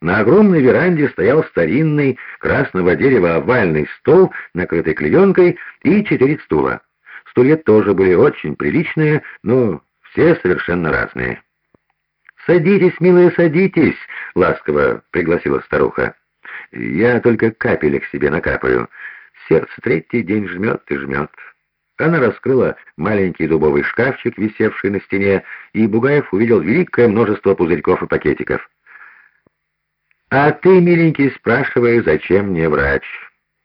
На огромной веранде стоял старинный красного дерева овальный стол, накрытый клеенкой, и четыре стула. Стулья тоже были очень приличные, но все совершенно разные. «Садитесь, милые, садитесь!» — ласково пригласила старуха. «Я только капелек себе накапаю. Сердце третий день жмет и жмет». Она раскрыла маленький дубовый шкафчик, висевший на стене, и Бугаев увидел великое множество пузырьков и пакетиков. «А ты, миленький, спрашивай, зачем мне врач?»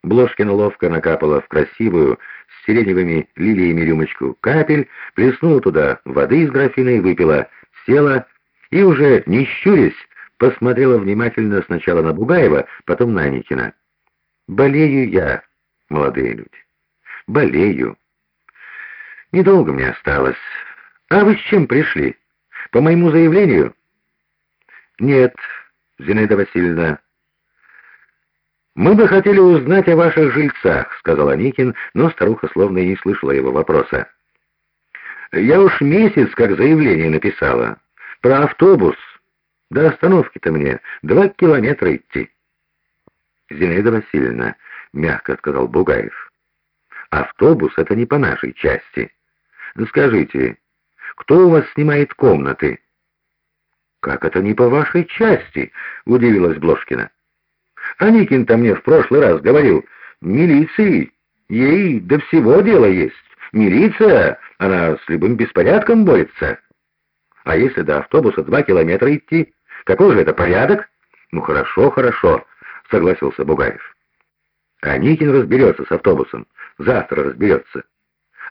Бложкина ловко накапала в красивую, с сиреневыми лилиями рюмочку капель, плеснула туда воды из графина и выпила, села и, уже не щурясь, посмотрела внимательно сначала на Бугаева, потом на Аникина. «Болею я, молодые люди, болею. Недолго мне осталось. А вы с чем пришли? По моему заявлению?» «Нет, Зинаида Васильевна». «Мы бы хотели узнать о ваших жильцах», — сказал Аникин, но старуха словно и не слышала его вопроса. «Я уж месяц как заявление написала. Про автобус. До остановки-то мне два километра идти». «Зинаида Васильевна», — мягко сказал Бугаев, — «автобус — это не по нашей части. Скажите, кто у вас снимает комнаты?» «Как это не по вашей части?» — удивилась Бложкина. «Аникин-то мне в прошлый раз говорил, милиции, ей до всего дела есть. Милиция, она с любым беспорядком борется. А если до автобуса два километра идти, какой же это порядок?» «Ну хорошо, хорошо», — согласился Бугаев. «Аникин разберется с автобусом, завтра разберется.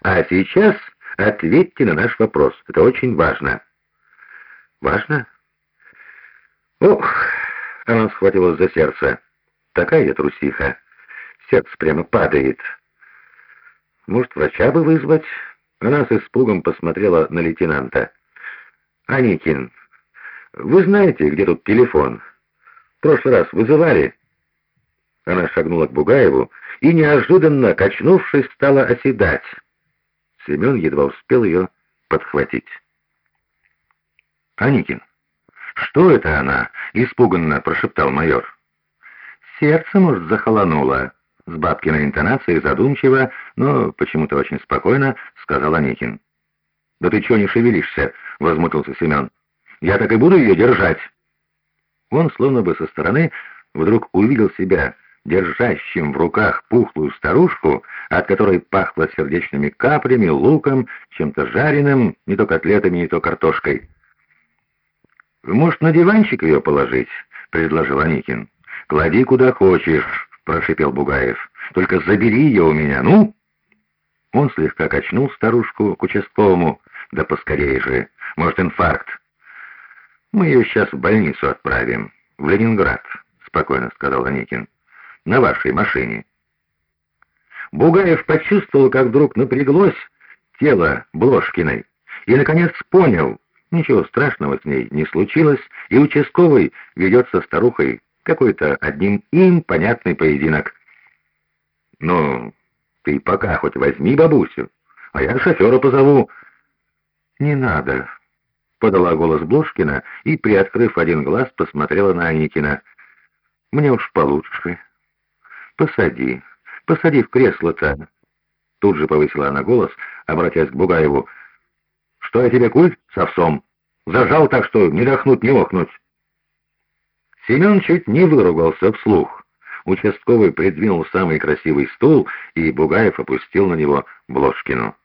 А сейчас ответьте на наш вопрос, это очень важно». «Важно?» Ох, она схватилась за сердце. Такая я трусиха. Сердце прямо падает. Может, врача бы вызвать? Она с испугом посмотрела на лейтенанта. «Аникин, вы знаете, где тут телефон? В прошлый раз вызывали?» Она шагнула к Бугаеву и, неожиданно, качнувшись, стала оседать. Семен едва успел ее подхватить. «Аникин!» «Что это она?» — испуганно прошептал майор. «Сердце, может, захолонуло», — с бабкиной интонацией задумчиво, но почему-то очень спокойно сказал Аникин. «Да ты чего не шевелишься?» — возмутился Семен. «Я так и буду ее держать». Он, словно бы со стороны, вдруг увидел себя держащим в руках пухлую старушку, от которой пахло сердечными каплями, луком, чем-то жареным, не то котлетами, не то картошкой. «Может, на диванчик ее положить?» — предложил Аникин. «Клади куда хочешь», — прошипел Бугаев. «Только забери ее у меня, ну!» Он слегка качнул старушку к участковому. «Да поскорее же! Может, инфаркт!» «Мы ее сейчас в больницу отправим, в Ленинград», — спокойно сказал Аникин. «На вашей машине». Бугаев почувствовал, как вдруг напряглось тело Бложкиной, и, наконец, понял — Ничего страшного с ней не случилось, и участковый ведет со старухой какой-то одним им понятный поединок. «Ну, ты пока хоть возьми бабусю, а я шофера позову». «Не надо», — подала голос Блушкина и, приоткрыв один глаз, посмотрела на Аникина. «Мне уж получше. Посади, посади в кресло-то». Тут же повысила она голос, обратясь к Бугаеву. Что я тебе куль с овсом? Зажал так, что не дохнуть, не охнуть. Семен чуть не выругался вслух. Участковый придвинул самый красивый стул, и Бугаев опустил на него Бложкину.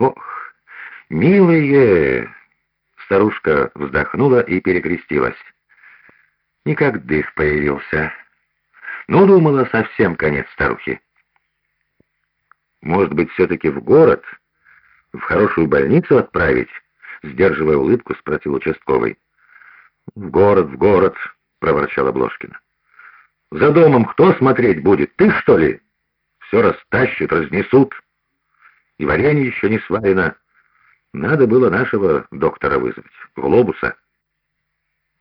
«Ох, милые!» Старушка вздохнула и перекрестилась. Никак дых появился. Ну, думала, совсем конец старухи. «Может быть, все-таки в город?» В хорошую больницу отправить?» Сдерживая улыбку, спросил участковый. «В город, в город», — проворчала Бложкина. «За домом кто смотреть будет? Ты, что ли? Все растащат, разнесут. И варенье еще не сварено. Надо было нашего доктора вызвать, глобуса».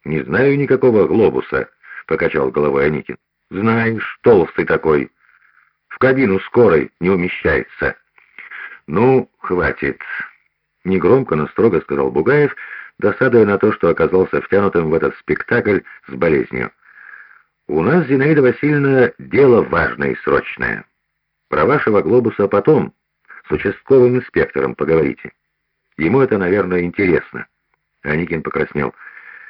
«Не знаю никакого глобуса», — покачал головой Аникин. «Знаешь, толстый такой. В кабину скорой не умещается». «Ну, хватит!» Негромко, но строго сказал Бугаев, досадуя на то, что оказался втянутым в этот спектакль с болезнью. «У нас, Зинаида Васильевна, дело важное и срочное. Про вашего глобуса потом, с участковым инспектором поговорите. Ему это, наверное, интересно». Аникин покраснел.